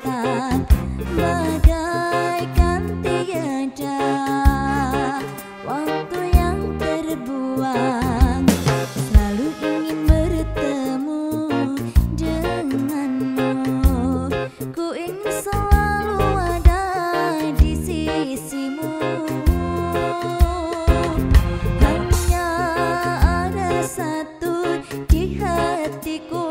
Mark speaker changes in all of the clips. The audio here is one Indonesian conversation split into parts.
Speaker 1: datang bagaikan tiada waktu yang terbuang. Selalu ingin bertemu denganmu. Ku ingin selalu ada di sisimu. Hanya ada satu di hatiku.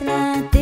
Speaker 1: traté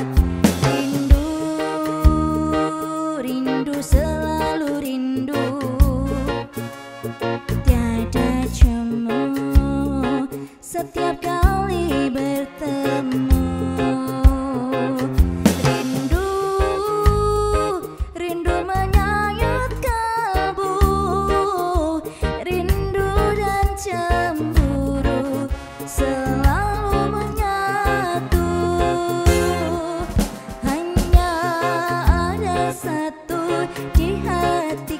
Speaker 1: Rindu, rindu selalu rindu. Tiada cemooh setiap kali bertemu. Rindu, rindu menyayut kalbu. Rindu dan cemburu selalu menyatu. hati